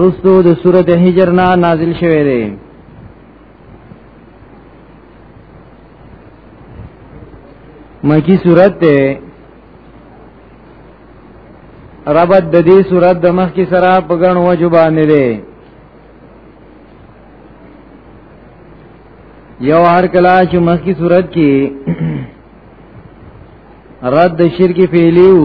رستو د سورت حجر نا نازل شوه دی مکی سورت ته ربط د دې سورت د مخ کی سره په غن وجو باندې دی یو هر کلا چې مخ کی سورت کې رد شرک فعلیو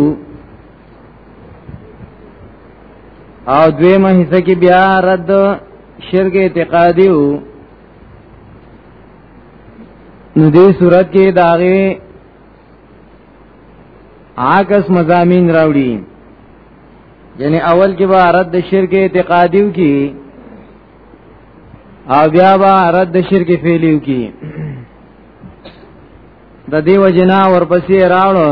او دوی مه حصہ کی بیا رد شرک اعتقادی ہو نو دی صورت کې داغه عاکس مزامین راوړي یعنی اول کې به رد شرک اعتقادیو کې او بیا به رد شرک فعلیو کې د دې وجنا ورپسې راوړو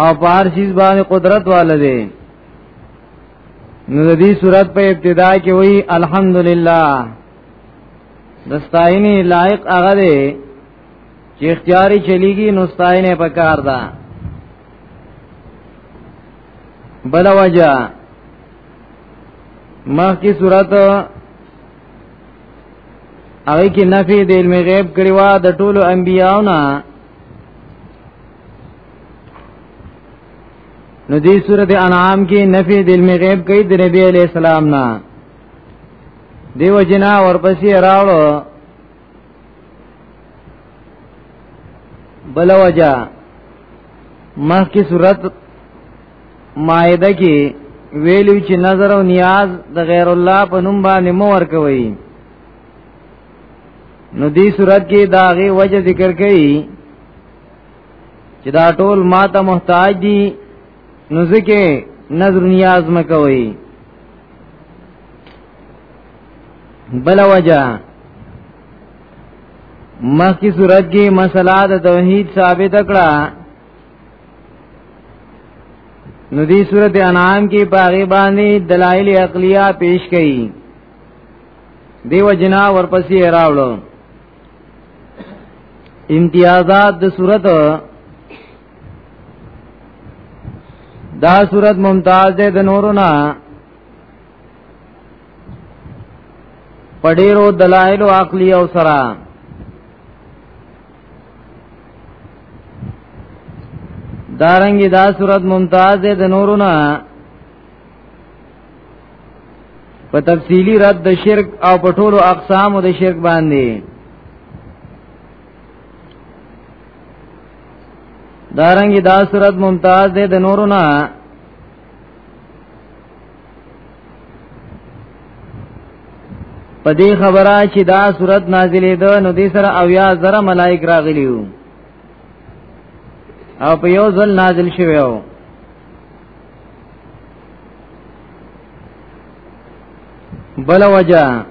او پار چیز باندې قدرت والا دی نو دې صورت په ابتدا کې وایي الحمدلله دستاینی لایق هغه دی چې اختیاري چلیږي نو ستاینه پکار ده بل وجہ مخ کی صورت هغه کې نفي د علم غیب کړي وا د ټولو انبیاونا نو دې سورته انعام کې نفي د علم غیب کوي د نبی علی السلام نه دیو جنا ورپسې راوړو بل وجہ مخ کی صورت مائده کې ویلو چې نظر او نیاز د غیر الله په نوم باندې مو ور کوي نو دې صورت کې دا غي وجه ذکر کړي چې دا ټول ما ته محتاج دي نو ځکه نظر نیاز مکوي بل وجه مخکې صورت کې مسله د توحید ثابت کړه نو دې صورت انعام کې باغې باندې دلایل عقلیه پیش کړي دیو جنا ورپسې راوړو امتیازات د صورت دا صورت ممتاز ده د نورو نه پډیرو دلایل عقلی او سرا دارنګي دا صورت ممتاز ده د نورو نه په تفصیلی رد د شرک او په ټولو اقسامو د شرک باندې دارنګ دا صورت ممتاز ده د نورو نه په دې خبره چې دا صورت نازلې ده نو دې سره او یا زره ملائک راغلیو او په یو ځل نازل شویو بل وجه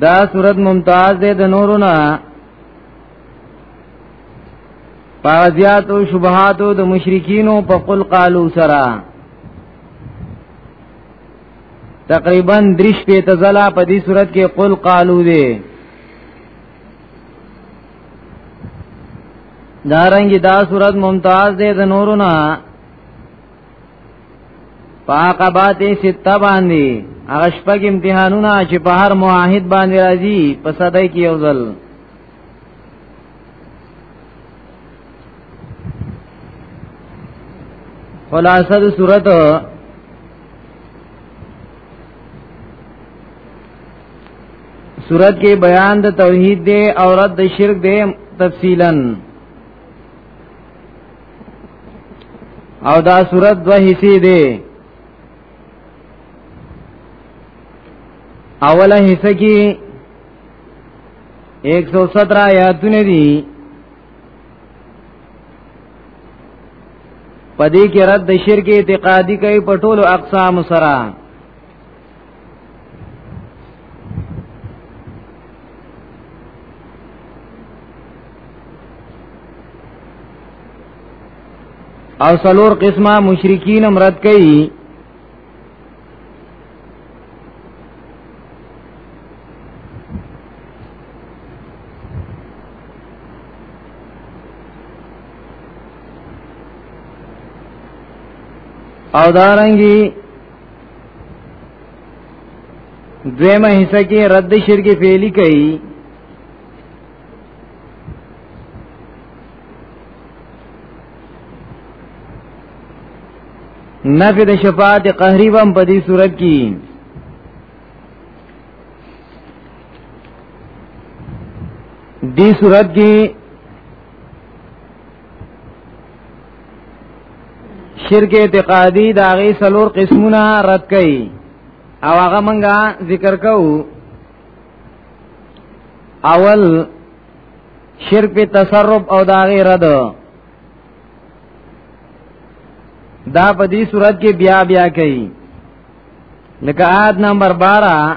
دا صورت ممتاز ده د نورو نه پازیات او شبهات د مشرکین په قل قالو سرا تقریبا درش په تزلا په دې صورت کې قل قالو دي دارنګي دا صورت ممتاز دی د نورونه پاقبات سته باندې هغه شپږ امتحانونه چې په هر معاهد باندې راځي په صدای کې یو ځل خلاصه د صورت صورت کې بیان د توحید دی او رد د شرک دی تفصیلا او دا صورت دوه حصے دی اوله حصہ کې 117 آیاتونه دي پدې کې رد د شرک اعتقادي کوي په ټولو اقسام سره او سلور قسمه مشرکین مرد کئی او دارنګي دویمه حصہ کې رد شرک فعلی کوي نفی د شفاعت قهری وم په دې صورت کې دې صورت کې شرک اعتقادی دا غي سلور قسمونه رد کړي او هغه منګه ذکر کوو اول شرک په تصرف او دا غي رد دا په دې صورت کې بیا بیا کوي لکه آیت نمبر 12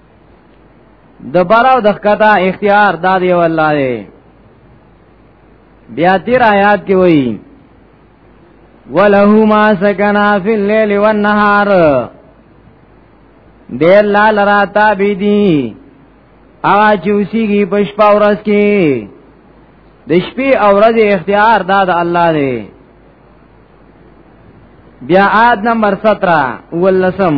د باراو د ښکتا اختیار دا دی والله دی بیا تیر آیات کې وایي وله ما سکنا فی الليل والنهار دې الله لرا تابع دي هغه چې اوسېږي په شپه ورځ کې د شپې او ورځې اختیار دا د الله دی بیا آد نمبر 17 ولسم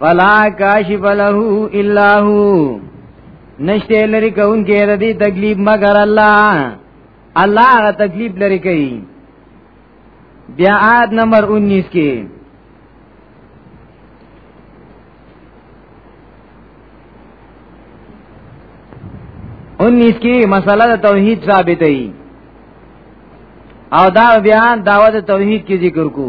فلا کاشف له الا هو نشته لري کون کې ردی تکلیف مگر الله الله غ تکلیف لري کوي بیا آیت نمبر 19 کې انیس کی مسئلہ دا توحید ثابت ہے او دا بیان دعوت توحید کی ذکر کو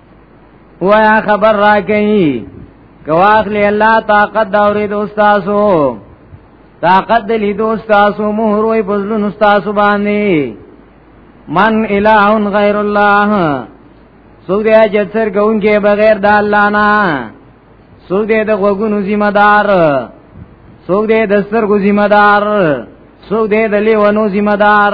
وایا خبر را کوي کواخلی الله طاقت دا اورید استادو طاقت د لیدو استادو مهر وي بزلون استادو باندې من الہ غیر الله سوګ دی اجت سر ګونګې بغیر د الله نه سوګ دی د غوګونو ذمہ دار سوګ دی د سترګو ذمہ دار سوګ دی د لیونو ذمہ دار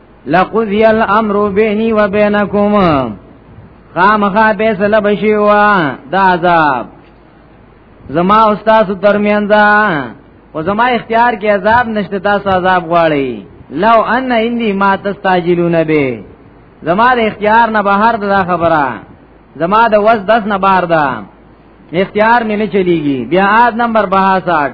لقضی الامر بینی و بینکم خامخا فیصله بشی وا دا عذاب زما استاد ترمن دا او زما اختیار کې عذاب نشته تاسو عذاب غواړي لو ان اندی ما تستاجلون به زما د اختیار نه بهر دا خبره زما د وس دس نه بار دا اختیار مې نه چلیږي بیا آد نمبر 62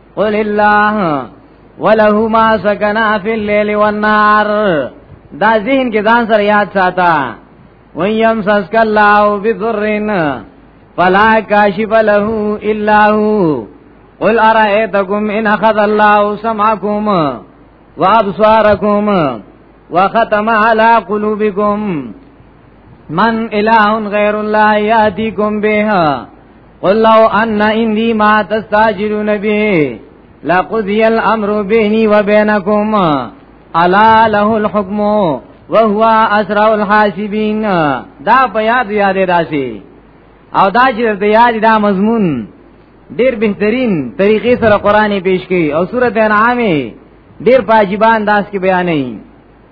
قل الله وله ما سكن في الليل والنهار دا ذهن کې ځان سره یاد ساته وَيَمْ سَسْكَ اللَّهُ بِذُرِّنَ فَلَا كَاشِفَ لَهُ إِلَّا هُوَ قُلْ أَرَأَيْتَكُمْ إِنْ أَخَذَ اللَّهُ سَمْعَكُمْ وَأَبْصَارَكُمْ وَخَتَمَ عَلَى قُلُوبِكُمْ من إله غير الله يأتيكم بها قل لو ان عندي ما تستاجرون به لقضي الامر بيني وبينكم الا له الحكم وهو اسرع الحاسبين دا په یاد یاد راشي او دا چې د یاد دا مضمون ډیر بهترین طریقې سره قرآنی پیش کړي او سورته انعام ډیر پاجیبان داس کې بیانې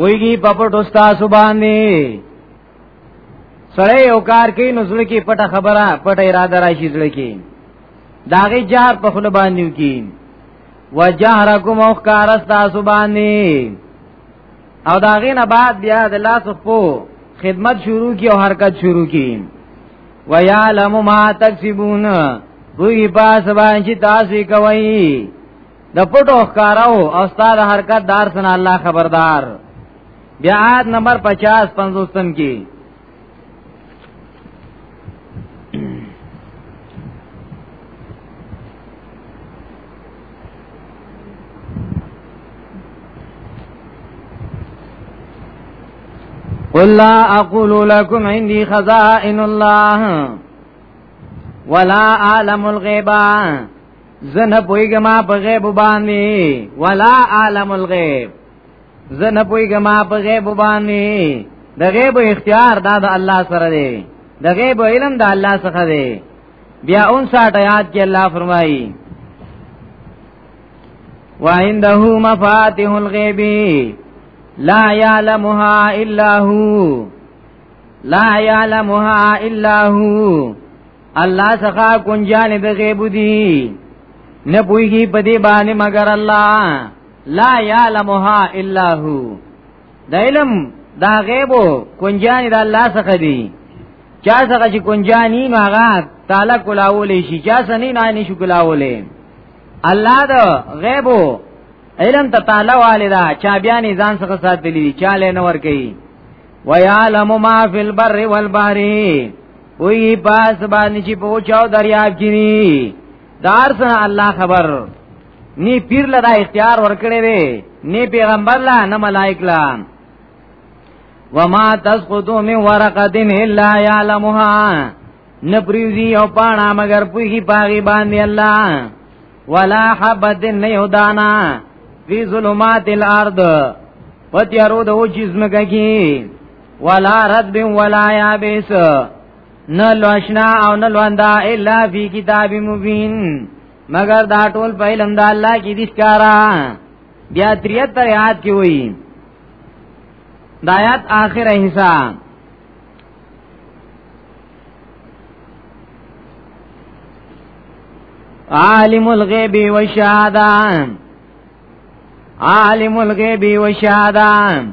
ویږي په پټ استا سبحانه سره یو کار کوي نو زړه کې پټه خبره پټه اراده راشي زړه کې داغه جهر په خله باندې کی وجهرکم او کار استا سبحانه او داغه نه بعد بیا د لاس خو خدمت شروع کی او حرکت شروع کی ویعلم ما تکسبون وی پاس باندې تاسو کوي د پټو ښکارو او استاد حرکت دار سنا الله خبردار بیا آیت نمبر 50 پنځوستم کې قل لا اقول لكم عندي خزائن الله ولا اعلم الغيبا زه نه پوهیږم په غیب باندې ولا عالم الغیب زه نه پوهیږم په غیب باندې د غیب اختیار دا د الله سره دی د غیب علم د الله څخه دی بیا 59 آیات کې الله فرمایي وعنده مفاتيح الغيب لا يعلمها الا هو لا يعلمها الا هو الله څخه کنجان د غیب دی نه پویږي په دې باندې مگر الله لا یعلمها الا هو د علم دا غیب کنجان د الله څخه دی چا څخه چې کنجانی نو هغه تعالی کولاولې شي چا سنې نه نشو کولاولې الله د غیب علم ته تعالی والدا چا بیا نه ځان څخه ساتلی چا له نور کوي ويعلم ما في البر والبحر وی پاس باندې چې پوچاو دریاب کینی دار سره الله خبر نی پیر لدا اختیار ورکړي وي نی پیغمبر لا نه ملائک لا وما تسقط من ورقه الا يعلمها نپریوزی او پانا مگر پوخی پاغی باندی اللہ ولا حبت نیو دانا فی ظلمات الارض پتیارو دو چیز مکا کی ولا رد ولا یابس نه لوشنا او نه لوندا الا فی کتاب مبین مگر دا ټول په علم د الله کې دي ښکارا بیا 73 یاد کې وایي دایات آخر حصہ عالم الغیب و شهادان عالم الغیب و شهادان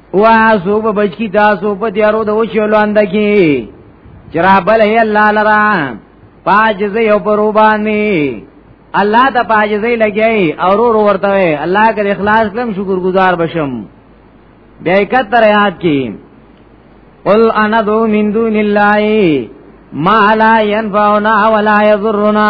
وا سو په بچ کی تاسو په دیارو د وچولو اند کی چرا بل هی الله لرا پاجز یو پرو باندې الله ته پاجزې لګي او ورو ورو ورته الله کې اخلاص کلم شکر گزار بشم بیا کتر یاد کی قل انا دو من دون الله ما لا ينفعنا ولا يضرنا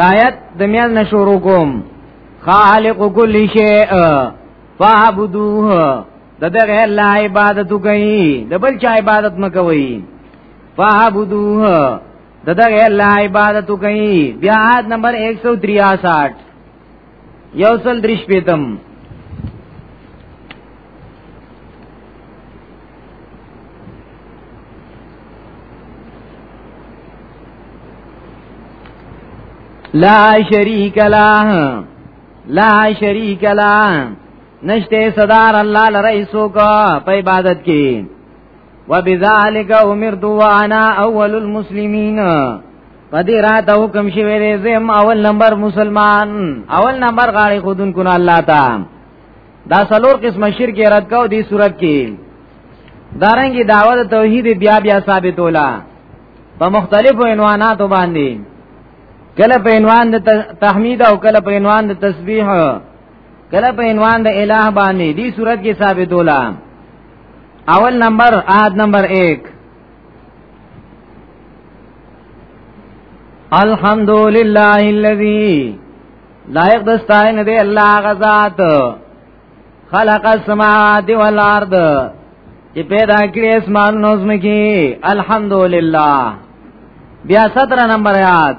دایت د میان نشورو کوم خالق کل شیء فعبدوه د دغه الله عبادت کوي د بل چا عبادت مکوي فعبدوه د دغه الله عبادت کوي بیا آیت نمبر 163 یو سل درش پیتم لا شریک لا لا شریک لا نشته صدر الله لری سوک په عبادت کې وبذالک امرت وانا اول المسلمین پدې را ته حکم شوی دی زم اول نمبر مسلمان اول نمبر غاړي خودن کو نه الله تا دا سلور قسم شرک رد کو دی صورت کې دارنګي دعوت توحید بیا بیا ثابتولا په مختلفو عنواناتو باندې کله په عنوان د تحمید او کله په عنوان د تسبیح کله په عنوان د الہ باندې دی صورت کې ثابتولا اول نمبر آد نمبر 1 الحمد لله الذي لایق د ستاین دی الله غزاد خلق السماوات والارض چې پیدا کړی اسمان نظم کې الحمدلله بیا 17 نمبر آیات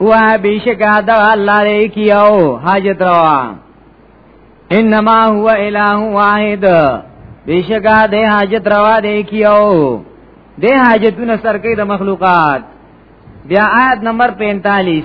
و بیشکا دا الله لري کیو حاجت روا انما هو اله واحد بیشکا د حاجت روا دی کیو د حاجتونه سرکې د مخلوقات بیا آیت نمبر 45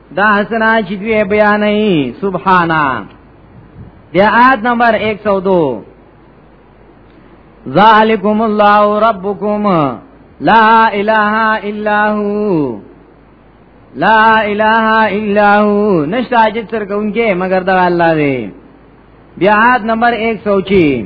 دا حسنا چې دوی بیانې سبحانا بیا آیت نمبر 102 ذالکم الله ربکم لا اله الا هو لا اله الا هو نشتا اجت سر کونکي مگر دا الله دی بیا آیت نمبر 106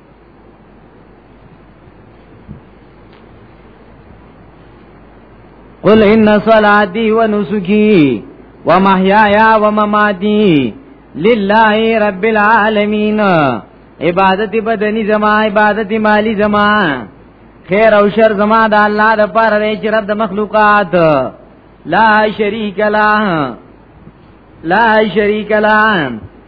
قل ان صلاتي ونسكي ومحياي ومماتي لله رب العالمين عبادت بدنی زما عبادت مالی زما خیر او شر زما د الله د پاره دی چې رب د مخلوقات لا شریک لا لا شریک لا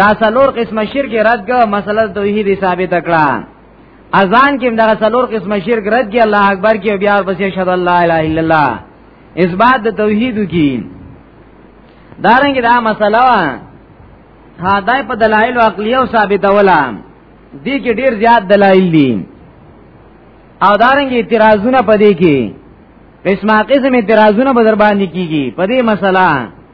دا څلور قسمه شرک رد کړه مسله توحید ثابت کړه اذان کې دا څلور قسمه شرک رد کړه الله اکبر کې بیا ورپسې شهادت الله الا الا الله اثبات د توحید کی دارنګه دا مسله ها دای په دلایل عقلی او ثابت ولا دي کې ډیر زیات دلایل دي او دارنګه اعتراضونه پدې کې قسمه قسم اعتراضونه بدر باندې کیږي پدې مسله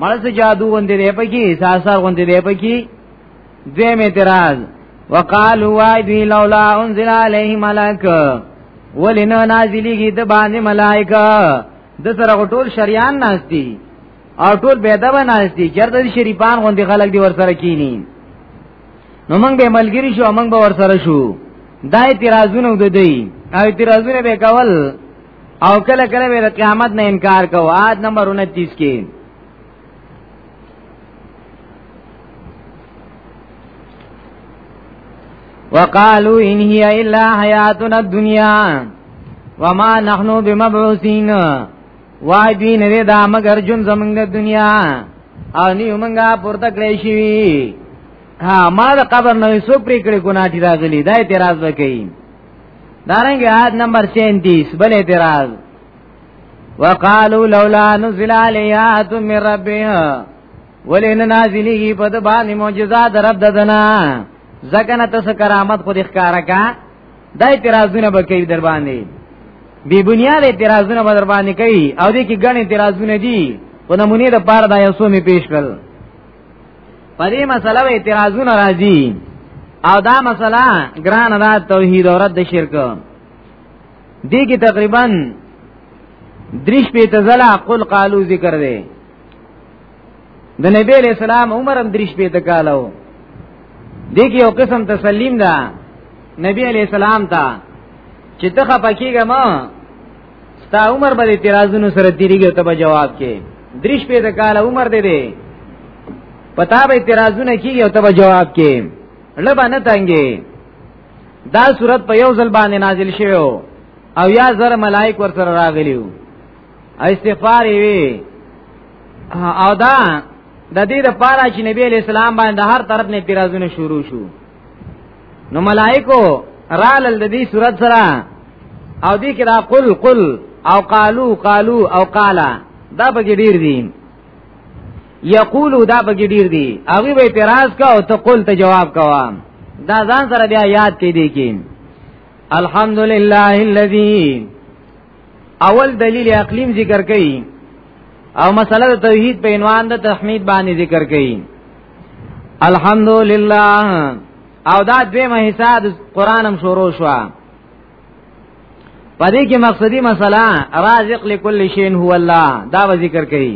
مړه څه جادو غوندې دی پکې ساسار غوندې دی پکې دوی می اعتراض وقالو وای دوی لولا انزل علیه ملک ولنه نازلیږي د باندې ملائکه د سره ټول شریان ناشتي او ټول بيدب ناشتي چرته شریفان غوندي خلک دی ور سره کینی نو موږ به ملګری شو موږ به ور سره شو دا اعتراضونه ودی او اعتراضونه به کول او کله کله به قیامت نه انکار کوو آد نمبر 29 کې وقالو ان هي الا حياتنا الدنيا وما نحن بمبعوثين وای دی نه دا مگر جون زمنګ د دنیا او نی موږ پورته کړی شي ها ما د قبر نه سو پرې کړې ګناټی راغلی دا اعتراض وکړي دارنګ آیت نمبر 37 بل اعتراض وقالو لولا نزل علیات من ربها ولین نازلی په د باندې معجزات رب ددنا زکنه تس کرامت خو د ښکارا کا د اعتراضونه به کوي در باندې بی بنیاد اعتراضونه به در باندې کوي او دې کې ګڼ اعتراضونه دي په نمونه د پاره د یوسو می پیش کړل په دې مسله اعتراضونه راځي او دا مسله ګران را توحید او رد شرک دې کې تقریبا دریش په تزلا قل قالو ذکر دی د نبی علیہ السلام عمر هم دریش په تکالو دې کې یو قسم تسلیم ده نبی علیہ السلام ته چې ته خپکیږه ما ستا عمر به اعتراضونو سره تیریږي ته به جواب کې دریش په کال عمر دې دې پتا به اعتراضونه کیږي ته به جواب کې لبا نه تنګي دا صورت په یو ځل باندې نازل شوی او یا زر ملائک ور سره راغلیو استغفار وی او دا د دې لپاره چې نبی اسلام باندې هر طرف نه اعتراضونه شروع شو نو ملائکو رال د دې صورت سره او دې کې دا قل قل او قالو قالو او قالا دا پکې ډیر دي یقولو دا پکې ډیر دي هغه به اعتراض کا او ته قل ته جواب کوا دا ځان سره بیا یاد کې دي کې الحمدلله الذی اول دلیل عقلیم ذکر کړي او مسله د توحید په عنوان د تحمید باندې ذکر کړي الحمدلله او دا دویمه حصہ د قران هم شروع شو پدې کې مقصدی مسله رازق لكل شی هو الله دا ذکر کړي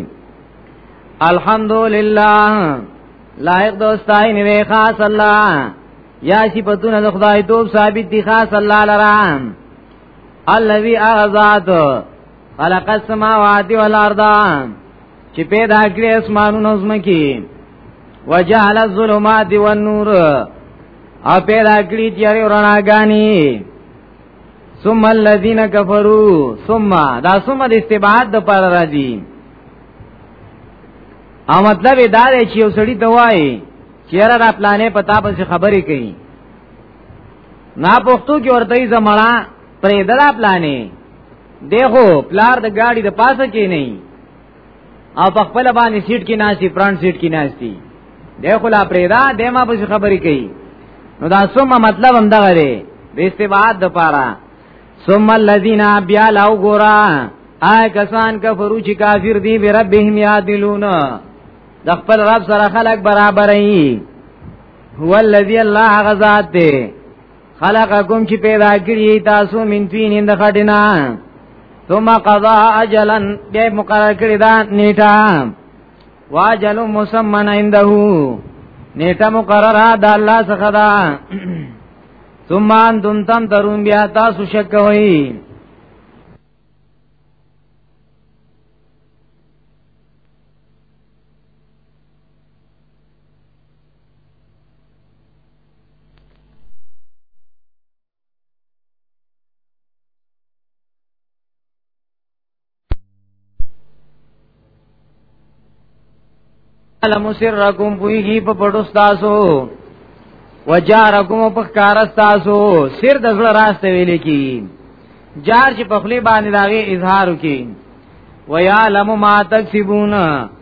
الحمدلله لایق دوستای نه خاص الله یا صفاتونه د خدای توپ ثابت دي خاص الله لرام الذي اغذات خلق السماوات والارض چې پیدا کړی اسمانونو زمکی وجعل الظلمات والنور او پیدا کړی تیارې ورناګانی ثم الذين كفروا ثم دا ثم د استبعاد د پر راځي او مطلب دا دی چې یو سړی ته وایي چیرې را پلانې پتا پس خبرې کوي نا پښتو کې ورته یې زمړه پرې دلا پلانې دیکھو پلار د گاډي د پاسه کې نه او په خپل باندې سیټ کې ناشتي فرانټ سیټ کې ناشتي دیکھو لا پرې دا د ما په خبرې کوي نو دا سمه مطلب هم دغه دی د استباد د پاره ثم الذين بیا لاو ګورا آی کسان کفرو چې کافر دي به ربهم یادلون د خپل رب سره خلق برابرې هو الذی الله غزاد دی خلقکم چې پیدا کړی تاسو من تین اند خټینا ثم قضا اجلا دې مقرر کړی دا نیټه واجل مسمن عنده نیټه مقرره د الله څخه دا ثم انتم تم ترون بیا تاسو شک کوئ علم سرکم پویږي په پړو تاسو وجارکم په کار تاسو سر د زړه راسته ویل کی جار چې په خلی باندې داغه اظهار وکي ويعلم ما تکسبون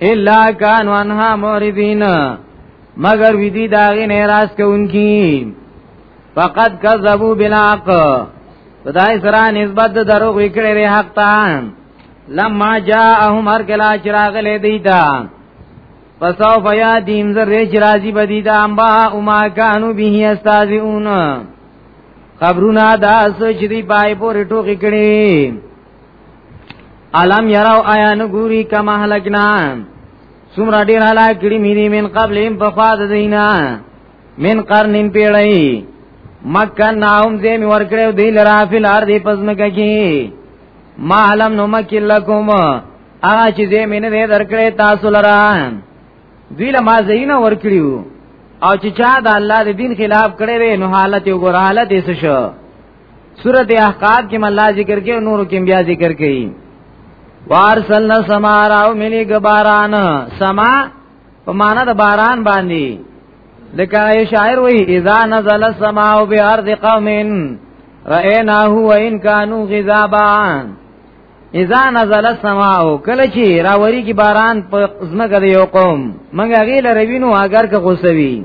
الا کان وانها موردین مگر وی دی داغی نیراز کونکی فقد کذبو بلاق خدای سره نسبت دروغ وکړي ری حق ته لما جاءهم هر کلا چراغ له دیتا پسو فیا دیم زر ری چرازی بدیتا امبا اما کانو به استاذون خبرونه دا سوچ دی پای پور ټوکی کړي علم یراو آیا نګوری کما هلکنا سمرا ډیر حالا کړي مینی من قبل هم په فاز دینا من قرنین پیړی مکن ناهم زیمی ورکړو دی لرا فی الارض پزمکه کی ما علم نو مکل لکم هغه چې زیمی نه درکړې تاسو لرا دوی له ما زینا ورکړیو او چې چا د الله د دین خلاف کړی نو حالت یو ګور حالت یې شو سورته احقاف کې الله ذکر کوي او نورو کې بیا ذکر کوي وارسلنا سما راو ملي غباران سما په معنا د باران باندې لکه یو شاعر وی اذا نزل السماء بارض قوم رأيناه وان كانوا غذابا اذا نزل السماء کله چې راوري کی باران په زمګه د یو قوم منګه غیله روینو اگر که غوسوي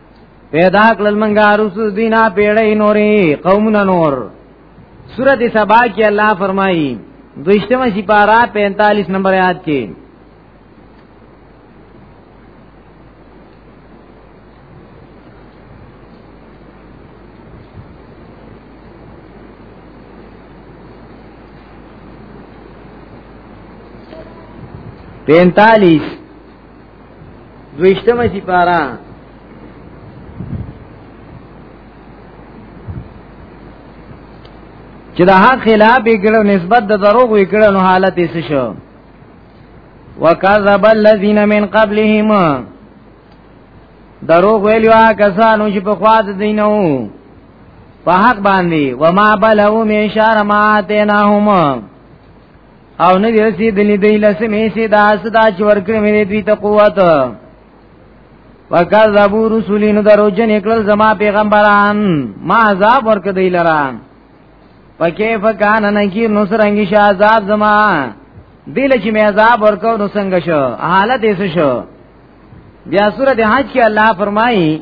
پیدا کړل منګه رسول دینا پیړې نورې قومنا نور سورته سبا کې الله فرمایي دوشتمه سپارا 45 نمبر آیات کې پینتالیس دویشتمه سپارا چې د حق خلاف وکړو نسبت د دروغ وکړو نو حالت یې شو وکذب الذين من قبلهم دروغ ویلو کسانو چې په خوا د دینو په حق باندې وما بلو می شرماتناهم او نه دی رسی دلی دی لسمی سی دا سدا چې ورکړې مې دوی ته قوت وکذبوا رسلی نو درو جن اکل زما پیغمبران ما عذاب ورک دی لرا پکیف کان نکیر نو سرنګی شاه عذاب زما دل چې مې عذاب ورکو نو څنګه شو حالت یې شو بیا سورته حج کې الله فرمایي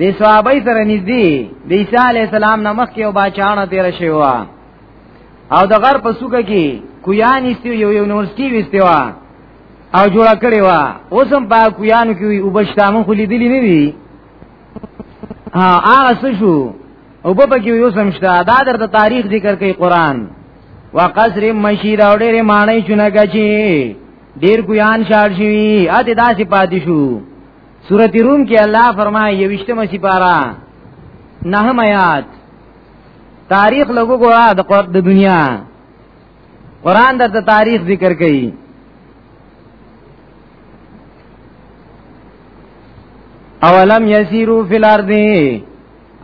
د صحابه سره نږدې د عیسی علی السلام نمخ کې او بچانه تیر شوی و او د غر په سوکه کې کویان استو یو یونیورسيټي وسته و او جوړ کړی و اوس هم په کویانو کې وي او بشتامو خو لیدلی نه دي ها هغه څه شو او په پکې یو سم شته دا در د تاریخ ذکر کوي قران وقصر مشید او ډېر معنی چونه گچی ډېر کویان شار شي اته داسې پاتې شو سورۃ روم کې الله فرمایي یوشتمه سپارا نه میات تاریخ لګو ګورا د قرآن د دنیا قرآن د تاریخ ذکر کوي اولم یسیرو فی الارض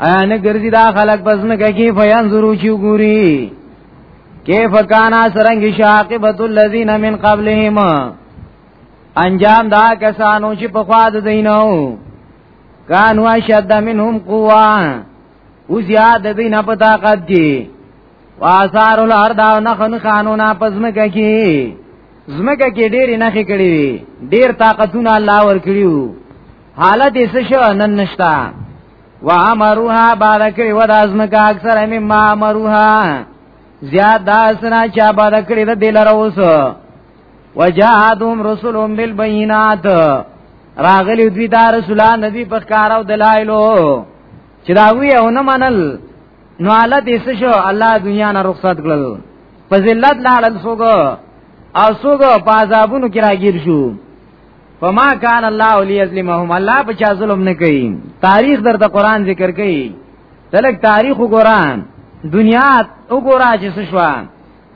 ایا نه ګرځي دا خلک پس نه کوي فیان زرو چو ګوري کیف کانا سرنګ شاقبت الذین من قبلهم انجام دا کسانو چې په خوا د دینو کانو شد منهم قوا او زیاد دینه په طاقت کې واثار الارض او نخن قانونا پزمکه کې زمکه کې ډېر نه کړی وي ډېر طاقتونه الله ور کړیو حالت یې څه شو نن نشتا وامروها بارکړي ودا زمکه اکثر مما امروها زیاد دا سنا چا بارکړي د دلروسو وجاهدهم رسولهم بالبينات راغلی دوی دا رسولان ندی په کارو دلایلو چې دا وی او نه منل نو الله دې څه شو الله دنیا نه رخصت کړل په ذلت لاړل سوګو او سوګو په عذابونو کې راګیر شو فما کان الله ليظلمهم الله په چا ظلم نه کوي تاریخ در د قران ذکر کوي تلک تاریخ وګوران دنیا وګورا چې څه شو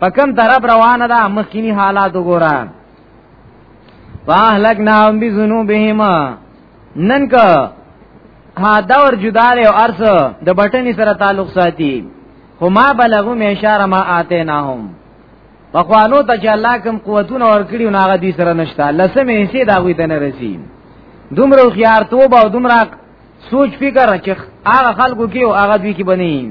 په کوم طرف روانه ده مخکینی حالات وګوره واهلکنا هم بذنوبهم نن که ها دور جدا له او ارس د بټنی سره تعلق ساتي خو ما بلغو می اشاره ما آتے نه هم پخوانو ته چې الله کوم قوتونه ورکړي او هغه دې سره نشته لسمه حصے دا وي ته نه رسی دومره خيار توبه او دومره سوچ فکر چې هغه خلکو کې او هغه دوی کې بنئ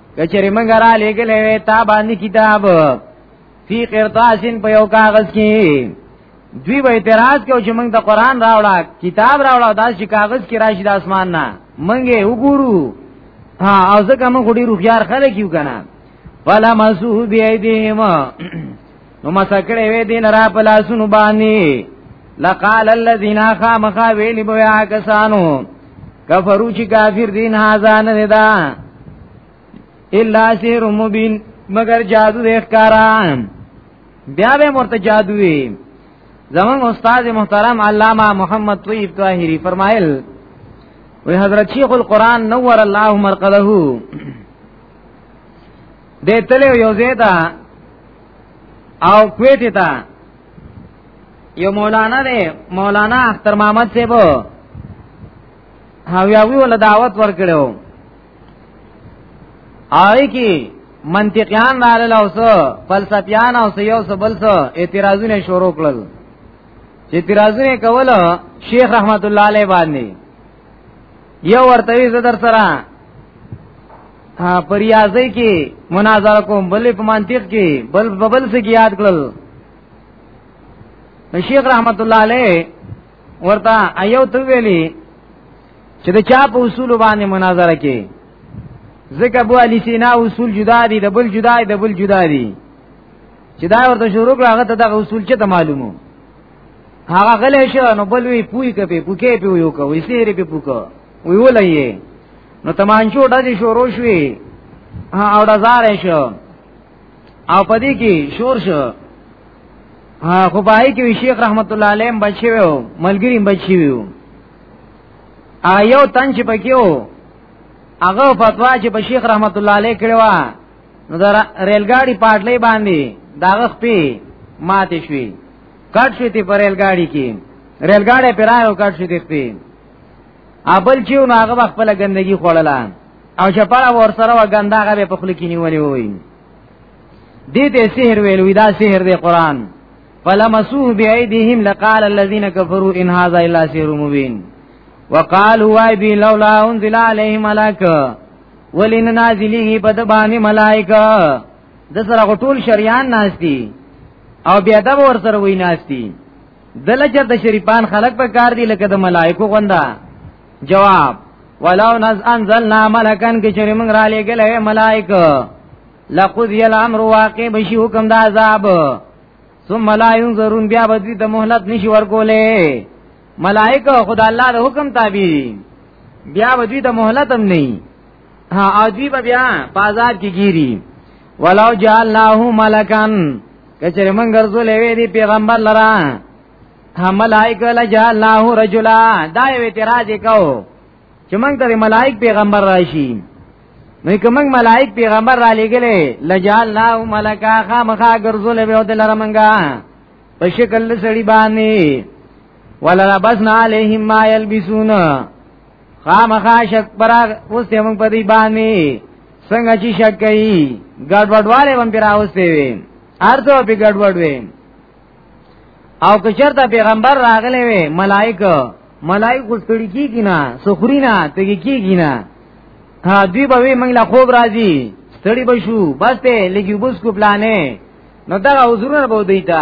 کچری منګ را لګلې وې تا باندې کتاب فی قرطاسین په یو کاغذ کې دوی به اعتراض کوي چې موږ د قران راوړا کتاب راوړا دا چې کاغذ کې راشي د اسمان نه موږ یې وګورو ها او ځکه موږ ډیر خيار خلک یو کنه فلا مسوه بی ایدیهم نو مسکړې وې دین را په لاسونو باندې لقال الذين خامخا ویلی بیا کسانو کفرو چې کافر دین هازان نه دا الا سیر مبین مگر جادو د ښکاران بیا به مرته جادو وي زمون استاد محترم علامہ محمد طیب طاهری فرمایل وی حضرت شیخ القرآن نور الله مرقده دې تلو یو زیتا او کویټه تا یو مولانا دی مولانا اختر محمد سیبو هاوی هاوی ول دعوت ورکړو آی کی منطقيان رااله اوس فلسفيان اوس یو سبل سو اعتراضونه شروع کړل چې اعتراضونه کول شیخ رحمت الله علیه باندې یو ورته زه در سره په ریاضی کې مناظره کوم بل په منطق کې بل ببل څه کې یاد کړل شیخ رحمت الله علیه ورته ایو تو ویلی چې د چا په اصول باندې مناظره کې ځکه ابو علی سینا اصول جدا دي د بل جدا دي د بل جدا دي چې دا ورته شروع کړه هغه ته د اصول چې ته معلومو هغه غلې شو نو بل وی پوي کوي پوکې پیو کو وی سیری په پوکو وی ولایې نو تمانچو ډزې شروع شوې او ډزارې شو او پدې کې شور شو خو پای کې شیخ رحمت الله علیه بچي وو ملګری بچي وو آیو تن چې پکيو هغه فتوا چې په شیخ رحمت الله علیه کړو نو دا ریلګاډي پاټلې باندې داغه خپې ماتې شوې کټ شوې تی پر ریلګاډي کې ریلګاډي پراو کټ شوې تی خپې ابل چې نو هغه خپل ګندګي خوړله او شپړه ور سره وګنده هغه په خپل کې نیولې وای دې ته سحر ویل وی دا سحر دی قران فلمسوه بأيديهم لقال الذين كفروا إن هذا إلا سحر مبين وقالوا واي بي لولا أنزل عليه ملك ولن نازله بدبان ملائکه د سره غټول شریان ناشتي او بیا دا ور سره وای ناشتي دله چې د شریفان خلق په کار دي لکه د ملائکو غوندا جواب ولو نز انزلنا ملکن کې چې موږ را لېګلې ملائکه لقضی الامر واقع بشی حکم دا عذاب ثم لا ينظرون بیا بدوی ته مهلت نشي ورکولې ملائکه خدای الله د حکم تابع بیا بدوی ته مهلت هم نه ها او دی بیا بازار کې گیری ولو جعلناه ملکان کچره من ګرځول وی دی پیغمبر لرا هم ملائک لجعلناه رجلا دا یو اعتراض کو چې موږ ته ملائک پیغمبر راشي نو کوم ملائک پیغمبر را لګلې لجعلناه ملکا خامخا ګرځول به ود لرا منګه په شکل سړي باندې ولربسنا عليهم ما يلبسون خامخا شک پرا اوس ته مونږ په دې باندې څنګه چې شک کوي ګډوډواله هم پر اوسته وي ارته په ګډوډ وي او که چرته پیغمبر راغلی وي ملائکه ملائکه اوس کړي کیږي نه سخري نه تګي کیږي نه ها دوی به موږ له خوب راځي ستړي بشو بس ته لګي بوس کو پلانې نو دا حضورونه به دوی ته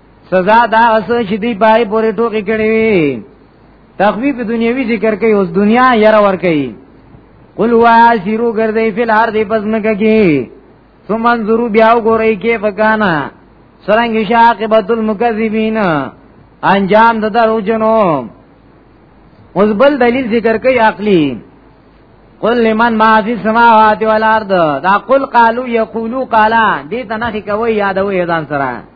سزا دا اسو چې دی پای پورې ټوکی کړی وي تخویف دنیوي ذکر کوي اوس دنیا یره ور کوي قل وا سیرو ګرځي فل هر دی پس نه کوي ثم انظروا بیا وګورئ کې فکانا سرنګ شاقبت المکذبین انجام د درو جنو اوس بل دلیل ذکر کوي عقلی قل لمن ما فی السماوات والارض دا قل قالو یقولو قالا دې تنه کوي یادوي ځان سره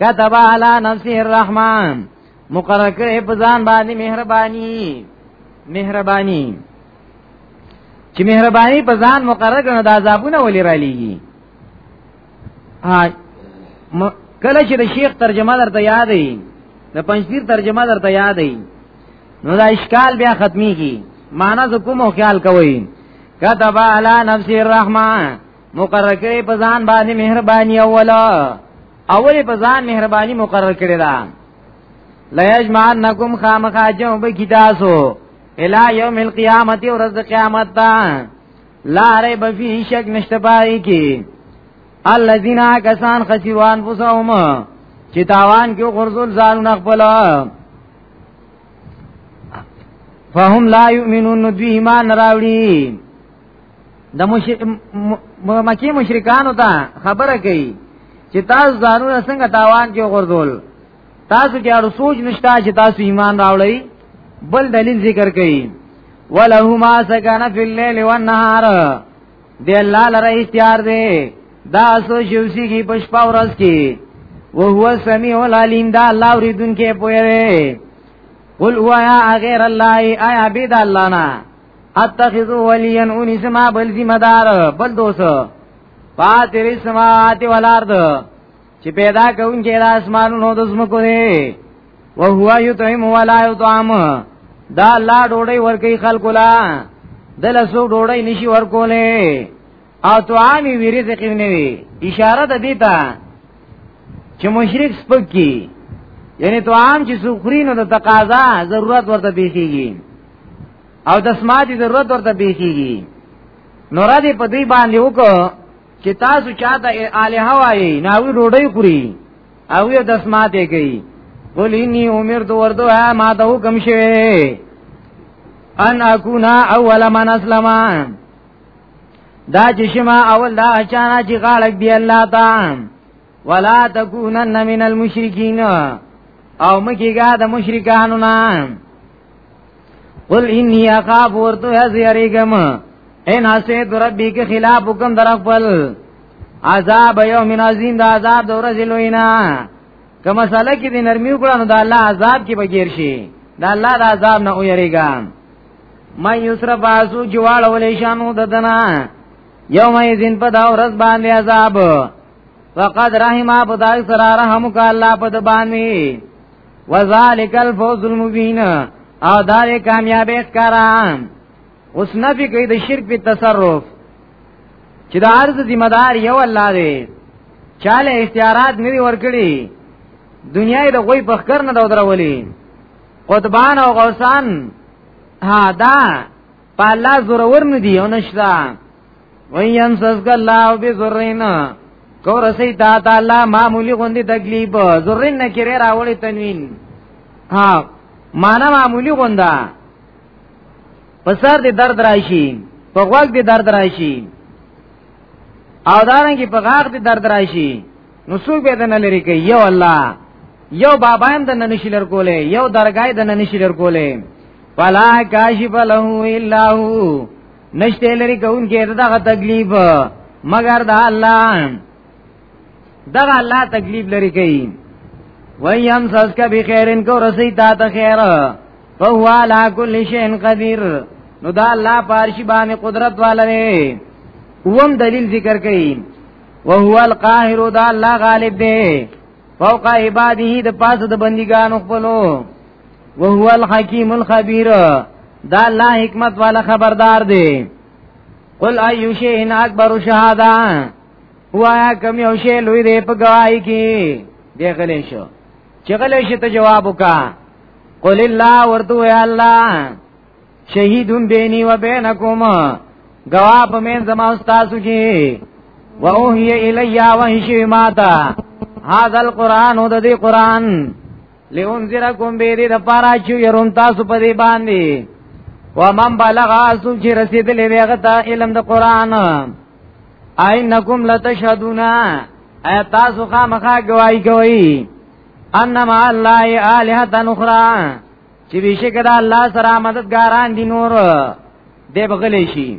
كتب على نفسه الرحمن مقرر کړي په ځان باندې مهرباني مهرباني چې مهرباني په ځان مقرر کړي دا عذابونه ولې را لېږي کله چې د شیخ ترجمه درته یادې د پنځیر ترجمه درته یادې نو دا اشکال بیا ختميږي معنا زکوم خیال کوي كتب على نفسه الرحمه مقرر کړي په ځان باندې مهرباني اوله اول په ځان مهرباني مقرر کړي دا لا یجمعنکم خامخاجو به کی تاسو الی یوم القیامت او رز قیامت تا لا ریب فی شک نشته پای کی الذین کسان خسیوان فسوم چې تاوان کې غرزول ځان خپل فهم لا یؤمنون دوی ایمان راوړي د مکی مشرکانو ته خبره کوي چې تاسو ځانونه څنګه تاوان کې غردول تاسو کې هر سوچ نشته چې تاسو ایمان راوړی بل دلیل ذکر کوي وله ما سکن فی الليل والنهار دی الله لره اختیار دی دا سو شوسی کی پشپا ورځ کی وهو سمیع العلیم دا الله اوریدونکو پوهه قل هو یا غیر الله آیا بيد الله نه اتخذو ولیا اونی سما بل ذمہ دار بل دوست فاتر السماوات والارض چې پیدا کوونکی د اسمانونو د زمکو دی او هو یطعم ولا یطعم دا الله ډوډۍ ورکي خلکو لا دل سو ډوډۍ نشي ورکولې او طعامی وی رزق نه وی اشاره ده دیتا چې مشرک سپک کی یعنی طعام چې سخرینو د تقاضا ضرورت ورته پیږي او د سماعت ضرورت ورته پیږي نو را دې په دې باندې وکړه چې تاسو چاته الها وایي ناوی ډوډۍ خوري او یو د سماعت یې کوي قل انی عمر دو وردو ها ما ته حکم شوی ان اكونا اول من اسلم دا چې شما اول دا چانا چې غالک دی الله تعالی ولا تکونن من المشرکین او مکیګه د مشرکانو نه قل انی اخاف ورتو یزریګم ان اسید ربی کے خلاف حکم در خپل عذاب یوم عظیم دا عذاب د ورځې لوینا که مسله کې د نرمیو کړه نو د الله عذاب کې بغیر شي د الله د عذاب نه ویریګا مې یسر باسو جوړولې شانو ددنا یوم یذین په دا ورځ باندې عذاب وقد رحمه پدای سره رحم کا الله په د باندې وذالک الفوز المبین او دار کامیابی ښکارا اوس نفی کوي د شرک په تصرف چې د عرض ذمہ دار یو الله دی چاله اختیارات ندي ورکړي دنیا د غوی په خکر نه درولې قطبان او غوسان ها دا په الله زورور ندي او نشتا وین سزګ الله بذرینا کو رسی تا تعالی معمولی غوندی تکلیف زرین نکره راوړی تنوین ها معنا معمولی غوندا پسر دې درد راشي په غوږ دې درد راشي او دارنګي په غاغ دې درد راشي نو څوک به دنه لري کوي یو الله یو بابا هم دنه نشي لر کولې یو درګای دنه نشي لر کولې فلا کاشف له الا هو نشته لري کون کې دغه تکلیف مگر دا الله دغه الله تکلیف لري کوي وای هم سس کا به خیرن کو رسی تا ته خیر فهو علا کل شین قدیر نو دا الله پارشی باندې قدرت والا دی ووم دلیل ذکر کړي وهو القاهر دا الله غالب دی فوق عباده د پاسه د بندګانو خپلو وهو الحکیم الخبیر دا الله حکمت والا خبردار دی قل ایو شیء اکبر شهاده وایا کم یو شی لوی دی په گواہی کې دی غلې شو چې غلې شي ته جواب وکا قل الله ورته وی الله شهیدون بیني و بینکم گواه په من زما استادو کې و اوهی الیا و هشی ماتا هاذا القران د دې قران لیون زیرا کوم به دې د پارا چې يرون تاسو په دې باندې و من بلغ اسو چې رسیدلې ویغه ته علم د قران اینکم لتشهدون ای تاسو خامخا گواہی کوي انما الله الہ اخرى چې بشک د الله سره مددګاران دي نور دی بغلی شي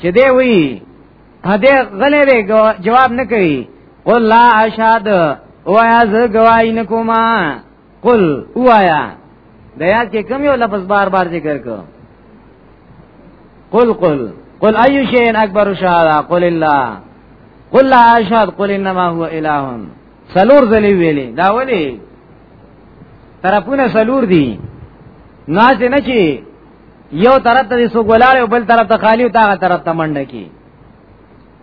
چې دی وی هدا غلې دی جواب نه کوي قل لا اشهد وایا ز گواہی نکوما قل وایا د یاد کې کم یو لفظ بار بار ذکر کو قل قل قل ایو شیء اکبر شهاده قل الله قل لا اشهد قل انما هو اله سلور ذلی ویلی دا ولی طرفونه سلور دي ناز نه چی یو طرف ته سو ګولار او بل طرف ته خالی او تاغه طرف ته منډه کی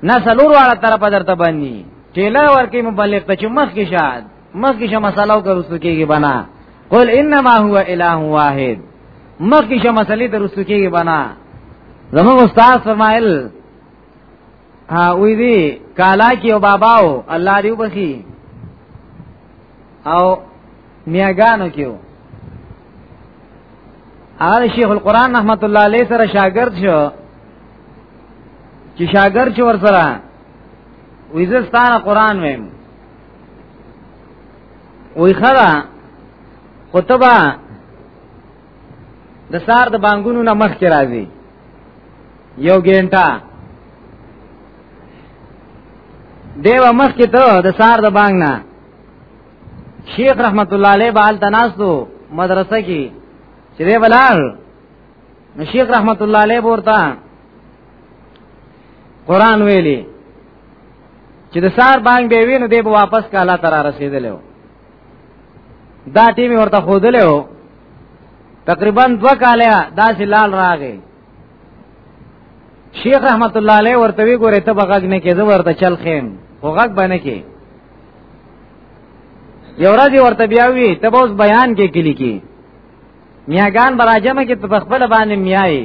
نه سلور واړه طرف درته باندې ټیلا ورکی مبلغ ته چې مخ کې شاد مخ کې شمه مسالو کرسو کېږي بنا قل انما هو اله واحد مخ کې شمه مسلې ته رسو کېږي بنا زموږ استاد فرمایل ها وی دی کالا کې او باباو الله دې وبخي او میاګانو کېو هغه شیخ القرآن رحمت الله علیه سره شاګرد شو چې شاګرد شو ور سره ویزستانه قرآن ویم وی خدا خطبه د سار د بانګونو نه مخ کې راځي یو ګینټا دیو مخ کې ته د سار د بانګ نه شیخ رحمت الله علیه بال تناسو مدرسه کې چې دی بلال نو شیخ رحمت الله علیه ورته قران ویلي چې د سار بانګ به وینو دی به واپس کاله تر رسیدلو دا ټیم ورته خودلې و تقریبا دو کاله دا سلال راغې شیخ رحمت الله علیه ورته وی ګوره ته بغاګ نه کې زه ورته چل خیم خوغاګ باندې کې یو ورځ ورته بیا وی ته اوس بیان کې کلی کې میاګان براجمه کې په خپل باندې میایي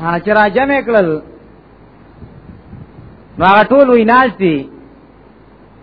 ها چې راجمه کړل نو هغه ټول ویناس دي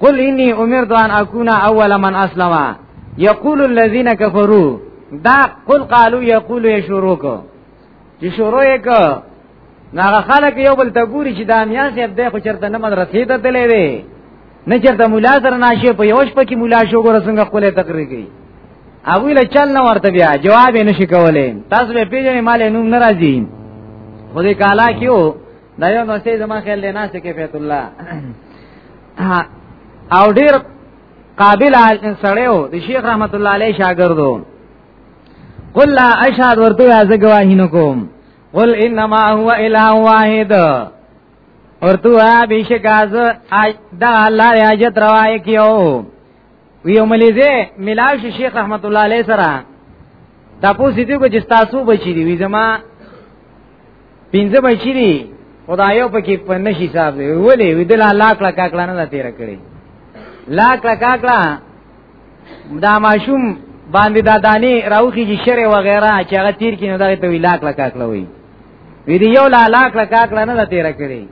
قل انی امرت ان اكون اول من اسلم یقول الذين كفروا دا قل قالوا یقول شروع کو چې شروع یې کو ناغه خلک یو بل ته ګوري چې دا میاں صاحب د خو چرته نه مدرسې ته تللی دی نه چرته مولا سره ناشې په یوش پکې مولا شو ګور څنګه خپل تقریر کوي هغه له چل نه ورته بیا جواب یې نشي کولای تاسو به پیژنې مال نوم ناراضي خو دې کالا کیو دا یو نو سي زما خیال نه سکه فیت الله او ډیر قابل عالم سړیو د شیخ رحمت الله علیه شاګردو قل لا اشهد ورته از گواهی نکوم قل انما هو اله واحد ورته بشک از دا الله یې اجت روایت کیو وی ملیزه ملاو شي شیخ رحمت الله علیه سره تاسو دې کو چې تاسو بچی دی وی زما پینځه بچی دی خدایو پکې په نشي صاحب دی ولې وی دل الله کړه کاکړه نه تیر کړی لا کړه کاکړه دا ماشوم باندې دا دانی راوخی چې شر و غیره چې هغه تیر کې نو دا ته وی لا کړه کاکړه وی وی دی یو لا لا کړه کاکړه نه تیر کړی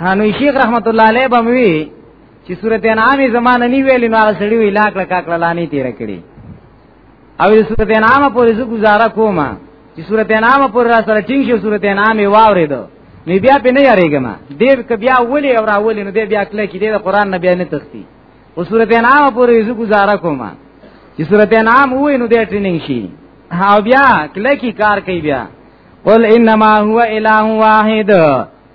هانو شیخ رحمت الله علیه بموی چې سورته انعام زمانه نی ویلې نو هغه سړی وی لاکړه کاکړه لانی تیر کړی او د سورته انعام پورې زه گزاره کوم چې سورته انعام پورې را سره ټینګ شو سورته انعام واورید نو بیا په نه یریګم دې ک بیا ولې او را ولې نو دې بیا کله کې دې قرآن نه بیا نه تختی او سورته انعام پورې زه گزاره کوم چې سورته انعام وې نو دې ټینګ شي او بیا کله کې کار کوي بیا قل انما هو اله واحد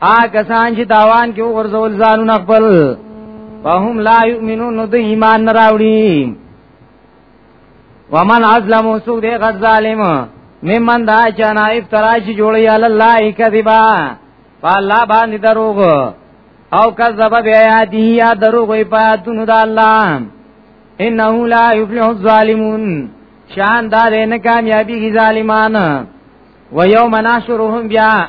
آ کسان چې تاوان کې ورزول ځانونه خپل فهم لا یؤمنون نو د ایمان نه راوړي ومن ازلم سوق دی غد ظالم ممن دا چانا افترا چې جوړي علی الله کذبا فالله باندې دروغ او کذب بیااتی یا دروغ پیاتونو د الله انه لا یفلح الظالمون شان دار نه کامیابی کی ظالمان و یوم ناشرهم بیا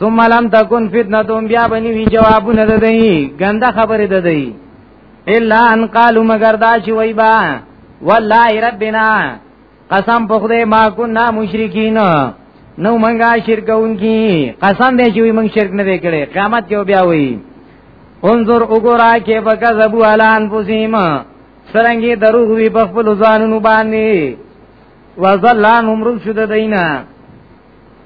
ثم لم تكن فتنه بیا بنی وی جوابونه ده دی ګنده خبره ده دی الا ان قالوا مگر دا چې وای با والله ربنا قسم په خدای ما كنا مشرکین نو منګه شرکونکي قسم دې چې وي منګ شرک نه وکړي قیامت کې بیا وي انظر وګورا کې بکذبو الان پوسیم سرنګي دروغ وی په خپل ځانونو باندې وزلانهم رشد دینا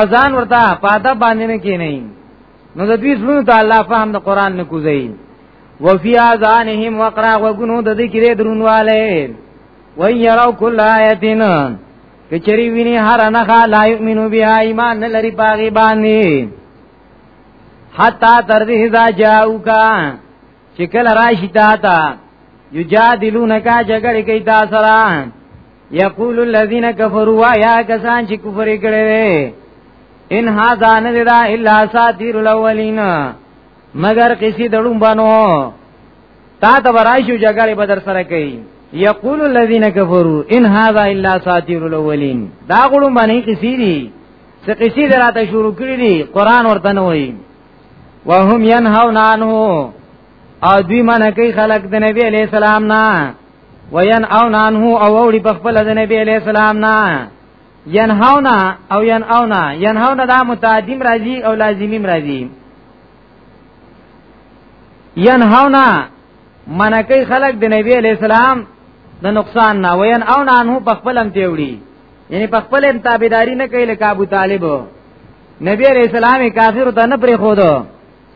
اذان ورته پاده باندې نه کینې نو د دوی زړونو ته الله فهم د قران نه کوزي وفي اذانهم وقرا وغنو د ذکر درونواله وای یراو کل آیتین کچری ویني هر نه خا لا یمنو بها ایمان نه لري باغی باندې حتا تر دې ځا جاوکا چې کله راشي تا ته یجادلونکا جګړه کوي تا سره یقول الذین کفروا یا کسان چې کفر کړي ان هاذا نذرا الا ساتیر الاولین مگر کسی دړم بانو تا ته ورایشو جګړه بدر سره کوي یقول الذین کفروا ان هاذا الا ساتیر الاولین دا غړم باندې کسی دي څه کسی دراته شروع کړی دي قران ورته نه وایي وهم ينهون عنه او دوی منه کوي خلق د نبی علی السلام نه وین او نان هو او اوړي په خپل د نبی علی السلام نه ینهاونا او یناونا ینهاونا دا متعدیم راځي او لازمیم راځي ینهاونا منکه خلق د نبی علی السلام د نقصان نه وین او نان هو په خپل هم تیوړي یعنی په خپل هم تابعداري نه کوي لکه ابو طالب نبی علیہ السلام کافر ته نه پرې خود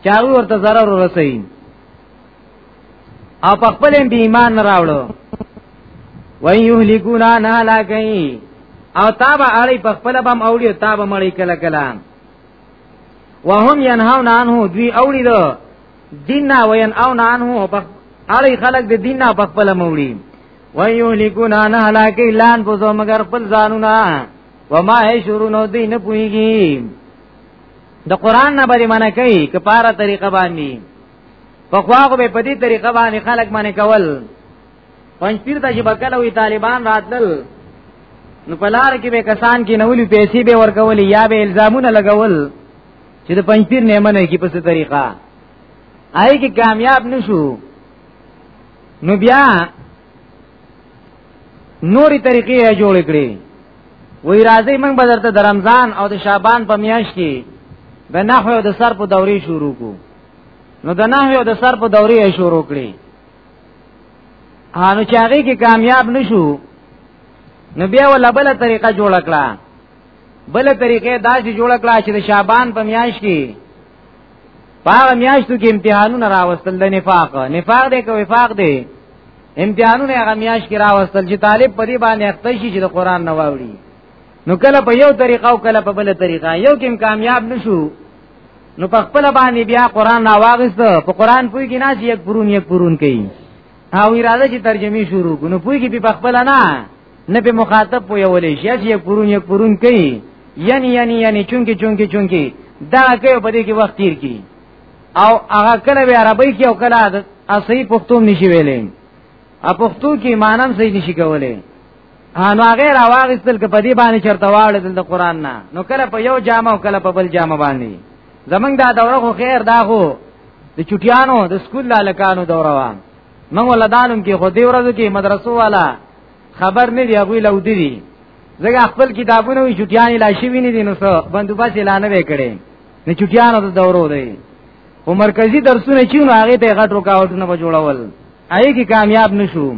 چاغ ورته zarar ورسېږي او په خپل به ایمان نه راوړو وای یو لیکونا نه لاګی او تابا اړی په خپل بم اوړي تابا مړی کله کله وهم ينهون عنه دوی اوړي دو دیننا وین او نه عنه په اړی خلق د دیننا په خپل موړي وای یو لیکونا نه لاګی لان بوزو مگر خپل ځانونه وما هي شروع نو دین پویږي د قران نه بری منه کوي کفاره طریقه باندې په خواغه به په دې طریقه باندې خلک باندې کول پنځپیر ته چې بکلو وی طالبان راتل نو په لار کې به کسان کې نولي پیسې به ورکول یا به الزامونه لګول چې د پنځپیر نه منه کې په څه طریقه آی کې کامیاب نشو نو بیا نوري طریقې جوړ کړې وی راځي موږ به درته د رمضان او د شعبان په میاشت کې د نحو او د صرف دورې شروع کوو نو د نحوی او د صرف دورې یې شروع کړې هانو چې هغه کې کامیاب نشو نو بیا ولا بل طریقه جوړ کړه بل طریقې دا چې جوړ کړه چې د شعبان په میاشت کې پاغه میاشتو کې امتحانونه راوستل د نفاق نفاق دی که وفاق دی امتحانونه هغه میاشت کې راوستل چې طالب په دې باندې اخته شي چې د قران نه واوري نو کله په یو طریقه او کله په بل طریقه یو کې کامیاب نشو نو په خپل باندې بیا قران را واغست په قران پوی کې نه چې یک پرون یک پرون کوي او اراده چې ترجمه شروع کو نو پوی کې په خپل نه نه په مخاطب پوی ولې شي چې یک پرون یک پرون کوي یعنی یعنی یعنی چونکی چونکی چونکی دا کوي په دې کې وخت تیر کی او هغه کله به عربی کې او کله اصلي پښتو نشي ویلې ا پښتو کې مانم صحیح نشي کولای ان هغه راوغستل ک په دې باندې چرته واړل د قران نه نو کله په یو جامه او کله په بل جامه باندې زمنګ دا دوره خو خیر دا خو د چټیانو د سکول لالکانو دوره وا موږ ولدانم کې خو دې ورځو کې مدرسو والا خبر نه دی هغه لو دی زګه خپل کتابونه وی چټیان لا شي ویني دي نو څه بندوباس اعلان نه وکړي نه چټیانو د دورو دی او مرکزی درسونه چې نو هغه ته غټ رکاوټونه جوړول هغه کې کامیاب نشوم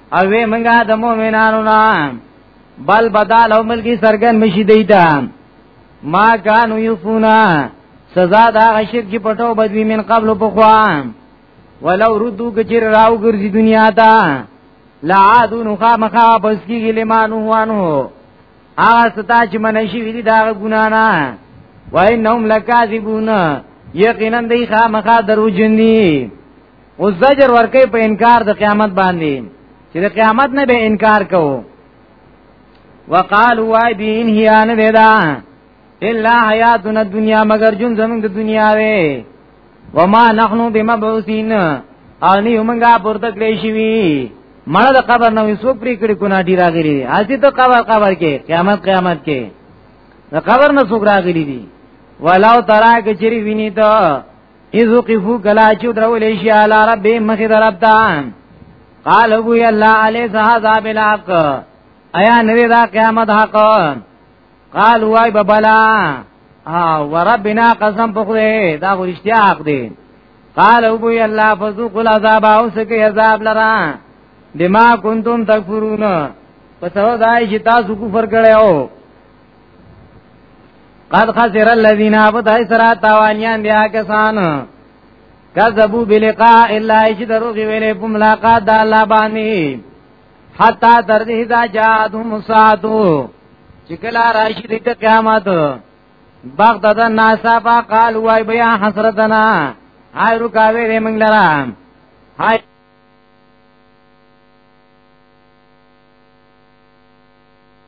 او وی منګه د مؤمنانو نه بل بدل او ملکی سرګن مشي دیتا ما کانو یفونا سزا دا غشر چې پټو بدوی من قبل په خوا ولو ردو کچر راو ګرځي دنیا ته لا عادو نو خامخا بس کیږي لمانو وانو هغه ستا چې منشي ویلي دا ګنا نه وای نوم لکاذبون یقینا دی خامخا دروجن دي او زجر ورکه په انکار د قیامت باندې چې د قیامت نه به انکار کوو وقالوا وای دین هی ان ودا الا حیاتنا الدنیا مگر جون زمون د دنیا وې وما نحنو بمبعوثین او نه یومنګه پورته کړی شي مړه د قبر نه وسوک پری کړی کو نه دی راغلی اسی ته قبر قبر کې قیامت قیامت کې د قبر نه سوک راغلی دی ولو ترا کچری ویني ته اذو قفو کلا چو درولې شي علی رب مخې درپتا قال ابو الله علی ذهذا بالحق ایا نوی دا قیامت حق قال وای ببلا او وربنا قسم بخره دا غرشتیا حق دی قال ابو الله فذوقوا العذاب او سکه عذاب لرا بما کنتم تکفرون پس دا چې تاسو کفر کړو قد خسر الذين ابتای سرا تاوانیان بیا کسان کذبوا بلقاء الله چې دروغ ویلې په ملاقات د الله باندې حتا تر دې دا جاد مساتو چې کله راشي د قیامت بغد د ناسا په قال وای بیا حسرتنا هاي رکاوي دې موږ لرا هاي